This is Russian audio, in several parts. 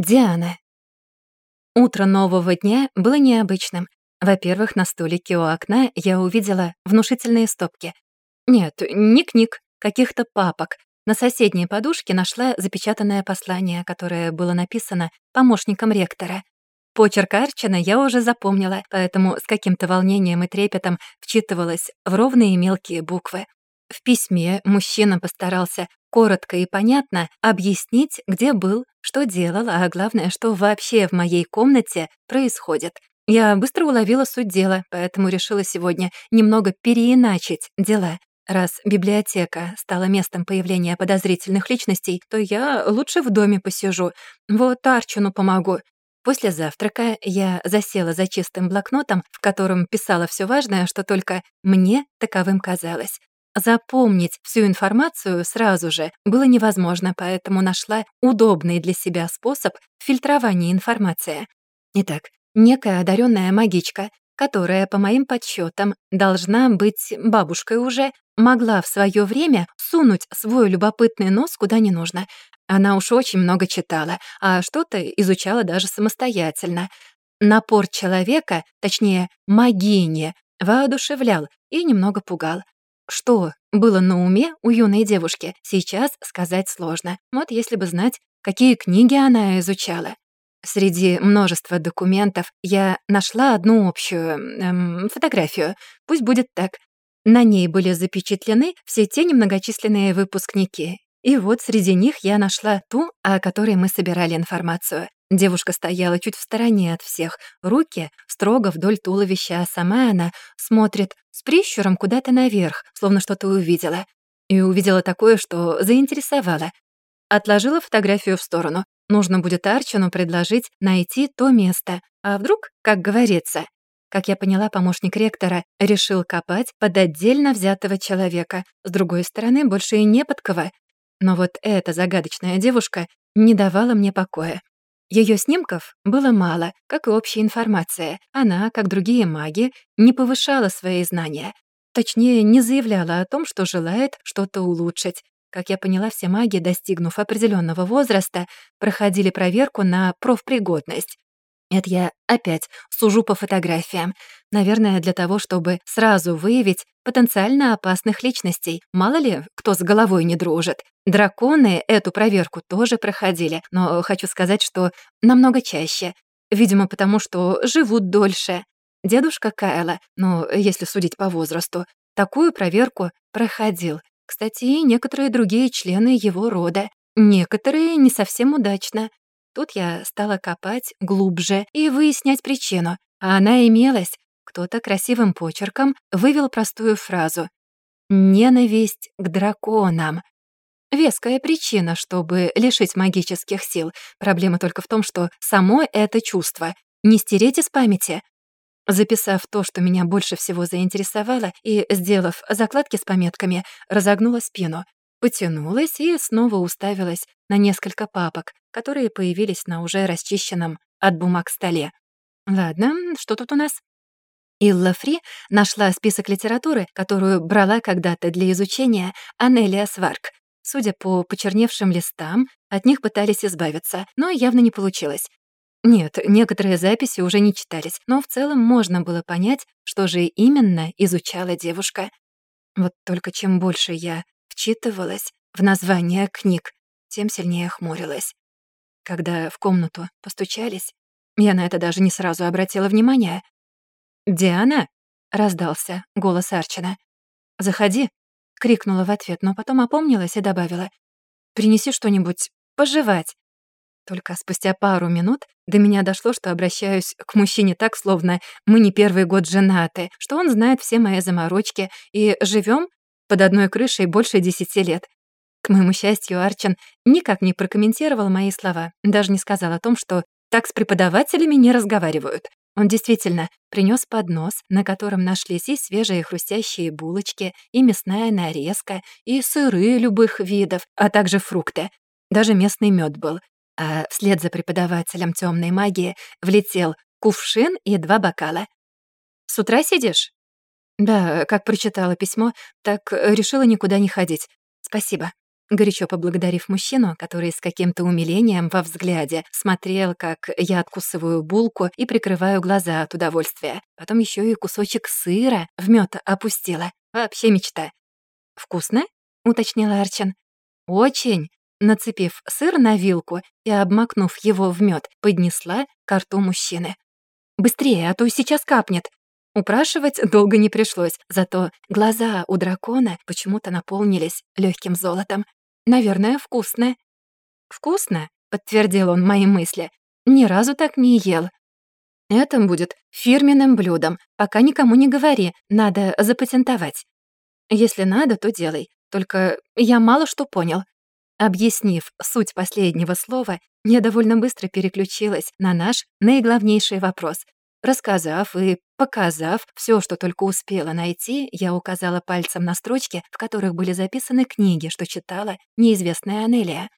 Диана. Утро нового дня было необычным. Во-первых, на столике у окна я увидела внушительные стопки. Нет, не книг, каких-то папок. На соседней подушке нашла запечатанное послание, которое было написано помощником ректора. Почерк Арчина я уже запомнила, поэтому с каким-то волнением и трепетом вчитывалась в ровные мелкие буквы. В письме мужчина постарался коротко и понятно объяснить, где был, что делал, а главное, что вообще в моей комнате происходит. Я быстро уловила суть дела, поэтому решила сегодня немного переиначить дела. Раз библиотека стала местом появления подозрительных личностей, то я лучше в доме посижу. Вот Арчуну помогу. После завтрака я засела за чистым блокнотом, в котором писала все важное, что только мне таковым казалось. Запомнить всю информацию сразу же было невозможно, поэтому нашла удобный для себя способ фильтрования информации. Итак, некая одаренная магичка, которая, по моим подсчетам, должна быть бабушкой уже, могла в свое время сунуть свой любопытный нос куда не нужно. Она уж очень много читала, а что-то изучала даже самостоятельно. Напор человека, точнее, магини, воодушевлял и немного пугал. Что было на уме у юной девушки, сейчас сказать сложно. Вот если бы знать, какие книги она изучала. Среди множества документов я нашла одну общую эм, фотографию. Пусть будет так. На ней были запечатлены все те немногочисленные выпускники. И вот среди них я нашла ту, о которой мы собирали информацию. Девушка стояла чуть в стороне от всех, руки строго вдоль туловища, а сама она смотрит с прищуром куда-то наверх, словно что-то увидела. И увидела такое, что заинтересовало. Отложила фотографию в сторону. Нужно будет Арчину предложить найти то место. А вдруг, как говорится, как я поняла, помощник ректора решил копать под отдельно взятого человека. С другой стороны, больше и не под кого. Но вот эта загадочная девушка не давала мне покоя. Ее снимков было мало, как и общая информация. Она, как другие маги, не повышала свои знания. Точнее, не заявляла о том, что желает что-то улучшить. Как я поняла, все маги, достигнув определенного возраста, проходили проверку на профпригодность. Это я опять сужу по фотографиям. Наверное, для того, чтобы сразу выявить потенциально опасных личностей. Мало ли, кто с головой не дружит. Драконы эту проверку тоже проходили, но хочу сказать, что намного чаще. Видимо, потому что живут дольше. Дедушка Кайла, ну, если судить по возрасту, такую проверку проходил. Кстати, и некоторые другие члены его рода. Некоторые не совсем удачно. Тут я стала копать глубже и выяснять причину. А она имелась. Кто-то красивым почерком вывел простую фразу «Ненависть к драконам». Веская причина, чтобы лишить магических сил. Проблема только в том, что само это чувство не стереть из памяти. Записав то, что меня больше всего заинтересовало, и, сделав закладки с пометками, разогнула спину, потянулась и снова уставилась на несколько папок, которые появились на уже расчищенном от бумаг столе. Ладно, что тут у нас? Илла Фри нашла список литературы, которую брала когда-то для изучения Анелия Сварк. Судя по почерневшим листам, от них пытались избавиться, но явно не получилось. Нет, некоторые записи уже не читались, но в целом можно было понять, что же именно изучала девушка. Вот только чем больше я вчитывалась в название книг, тем сильнее хмурилась. Когда в комнату постучались, я на это даже не сразу обратила внимание. «Диана?» — раздался голос Арчина. «Заходи», — крикнула в ответ, но потом опомнилась и добавила. «Принеси что-нибудь пожевать». Только спустя пару минут до меня дошло, что обращаюсь к мужчине так, словно мы не первый год женаты, что он знает все мои заморочки и живем под одной крышей больше десяти лет. К моему счастью, Арчин никак не прокомментировал мои слова, даже не сказал о том, что так с преподавателями не разговаривают. Он действительно принес поднос, на котором нашлись и свежие хрустящие булочки, и мясная нарезка, и сыры любых видов, а также фрукты. Даже местный мед был. А вслед за преподавателем темной магии влетел кувшин и два бокала. «С утра сидишь?» «Да, как прочитала письмо, так решила никуда не ходить. Спасибо». горячо поблагодарив мужчину, который с каким-то умилением во взгляде смотрел, как я откусываю булку и прикрываю глаза от удовольствия. Потом еще и кусочек сыра в мёд опустила. Вообще мечта. «Вкусно?» — уточнила Арчин. «Очень!» Нацепив сыр на вилку и обмакнув его в мёд, поднесла к рту мужчины. «Быстрее, а то сейчас капнет!» Упрашивать долго не пришлось, зато глаза у дракона почему-то наполнились легким золотом. Наверное, вкусно. «Вкусно?» — подтвердил он мои мысли. «Ни разу так не ел». «Это будет фирменным блюдом. Пока никому не говори, надо запатентовать. Если надо, то делай. Только я мало что понял». Объяснив суть последнего слова, я довольно быстро переключилась на наш наиглавнейший вопрос Рассказав и показав все, что только успела найти, я указала пальцем на строчки, в которых были записаны книги, что читала неизвестная Анелия.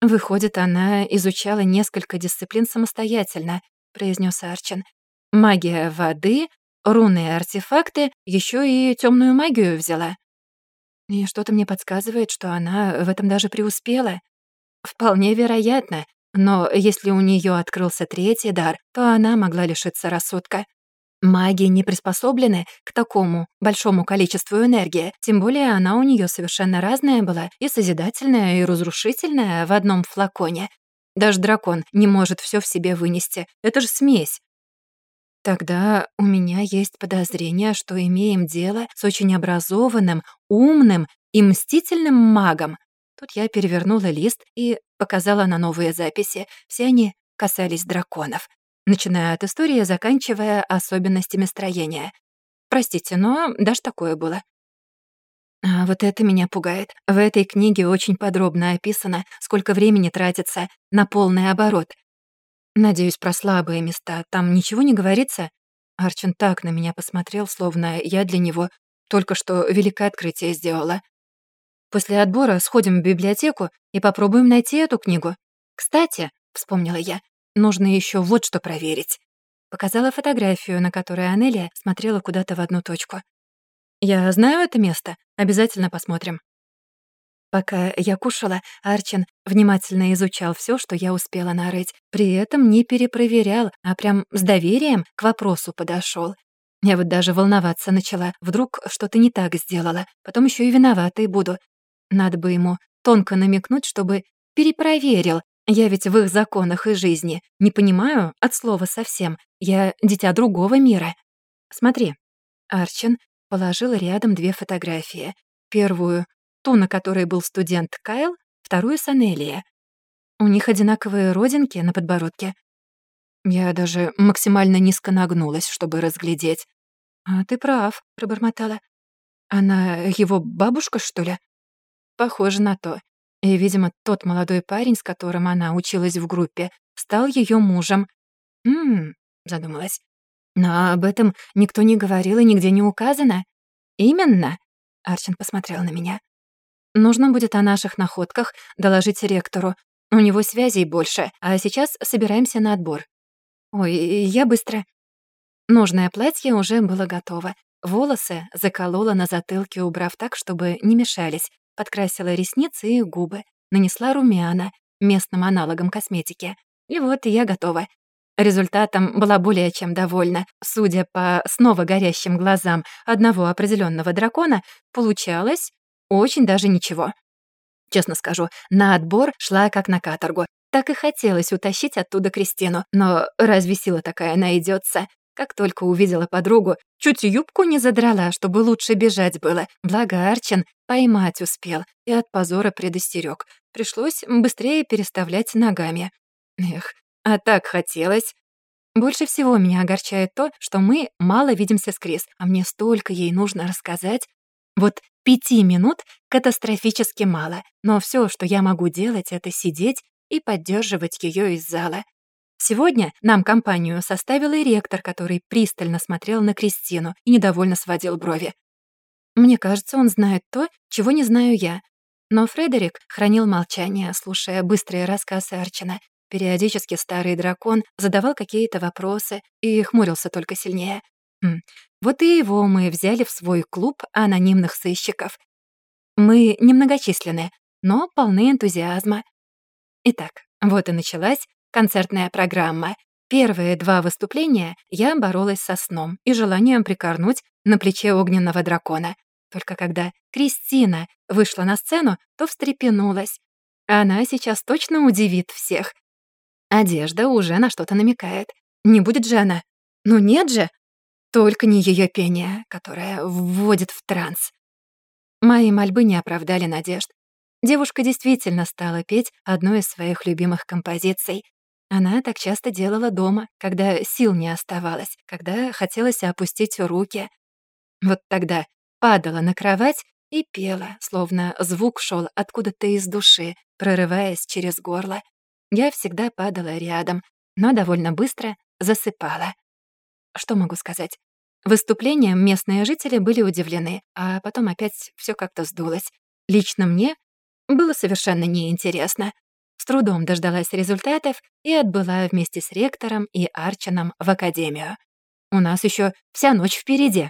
«Выходит, она изучала несколько дисциплин самостоятельно», — произнес Арчин. «Магия воды, руны и артефакты, еще и темную магию взяла». И что-то мне подсказывает, что она в этом даже преуспела. Вполне вероятно, но если у нее открылся третий дар, то она могла лишиться рассудка. Маги не приспособлены к такому большому количеству энергии, тем более она у нее совершенно разная была, и созидательная, и разрушительная в одном флаконе. Даже дракон не может все в себе вынести. Это же смесь. Тогда у меня есть подозрение, что имеем дело с очень образованным, умным и мстительным магом. Тут я перевернула лист и показала на новые записи. Все они касались драконов, начиная от истории, заканчивая особенностями строения. Простите, но даже такое было. А вот это меня пугает. В этой книге очень подробно описано, сколько времени тратится на полный оборот. Надеюсь, про слабые места там ничего не говорится? Арчин так на меня посмотрел, словно я для него только что великое открытие сделала. После отбора сходим в библиотеку и попробуем найти эту книгу. Кстати, вспомнила я, нужно еще вот что проверить. Показала фотографию, на которой Анелия смотрела куда-то в одну точку. «Я знаю это место. Обязательно посмотрим». Пока я кушала, Арчин внимательно изучал все, что я успела нарыть. При этом не перепроверял, а прям с доверием к вопросу подошел. Я вот даже волноваться начала. Вдруг что-то не так сделала. Потом еще и виноватой буду. Надо бы ему тонко намекнуть, чтобы перепроверил. Я ведь в их законах и жизни не понимаю от слова совсем. Я дитя другого мира. Смотри. Арчин положил рядом две фотографии. Первую — ту, на которой был студент Кайл, вторую — Санелия. У них одинаковые родинки на подбородке. Я даже максимально низко нагнулась, чтобы разглядеть. «А ты прав», — пробормотала. «Она его бабушка, что ли?» Похоже на то. И, видимо, тот молодой парень, с которым она училась в группе, стал ее мужем. «Ммм», — задумалась. «Но об этом никто не говорил и нигде не указано». «Именно», — Арчин посмотрел на меня. «Нужно будет о наших находках доложить ректору. У него связей больше, а сейчас собираемся на отбор». «Ой, я быстро». Нужное платье уже было готово. Волосы заколола на затылке, убрав так, чтобы не мешались, подкрасила ресницы и губы, нанесла румяна, местным аналогом косметики. И вот я готова. Результатом была более чем довольна. Судя по снова горящим глазам одного определенного дракона, получалось очень даже ничего. Честно скажу, на отбор шла как на каторгу. Так и хотелось утащить оттуда Кристину, но разве сила такая найдется? Как только увидела подругу, чуть юбку не задрала, чтобы лучше бежать было. Благо Арчин поймать успел и от позора предостерег. Пришлось быстрее переставлять ногами. Эх, а так хотелось. Больше всего меня огорчает то, что мы мало видимся с Крис, а мне столько ей нужно рассказать. Вот пяти минут катастрофически мало, но все, что я могу делать, это сидеть и поддерживать ее из зала. Сегодня нам компанию составил и ректор, который пристально смотрел на Кристину и недовольно сводил брови. Мне кажется, он знает то, чего не знаю я. Но Фредерик хранил молчание, слушая быстрые рассказы Арчина. Периодически старый дракон задавал какие-то вопросы и хмурился только сильнее. Хм. Вот и его мы взяли в свой клуб анонимных сыщиков. Мы немногочисленны, но полны энтузиазма. Итак, вот и началась концертная программа. Первые два выступления я боролась со сном и желанием прикорнуть на плече огненного дракона. Только когда Кристина вышла на сцену, то встрепенулась. Она сейчас точно удивит всех. Одежда уже на что-то намекает. Не будет же она? Ну нет же! Только не ее пение, которое вводит в транс. Мои мольбы не оправдали надежд. Девушка действительно стала петь одну из своих любимых композиций. Она так часто делала дома, когда сил не оставалось, когда хотелось опустить руки. Вот тогда падала на кровать и пела, словно звук шел откуда-то из души, прорываясь через горло. Я всегда падала рядом, но довольно быстро засыпала. Что могу сказать? Выступлением местные жители были удивлены, а потом опять все как-то сдулось. Лично мне было совершенно неинтересно. С трудом дождалась результатов и отбыла вместе с ректором и Арчином в академию. У нас еще вся ночь впереди.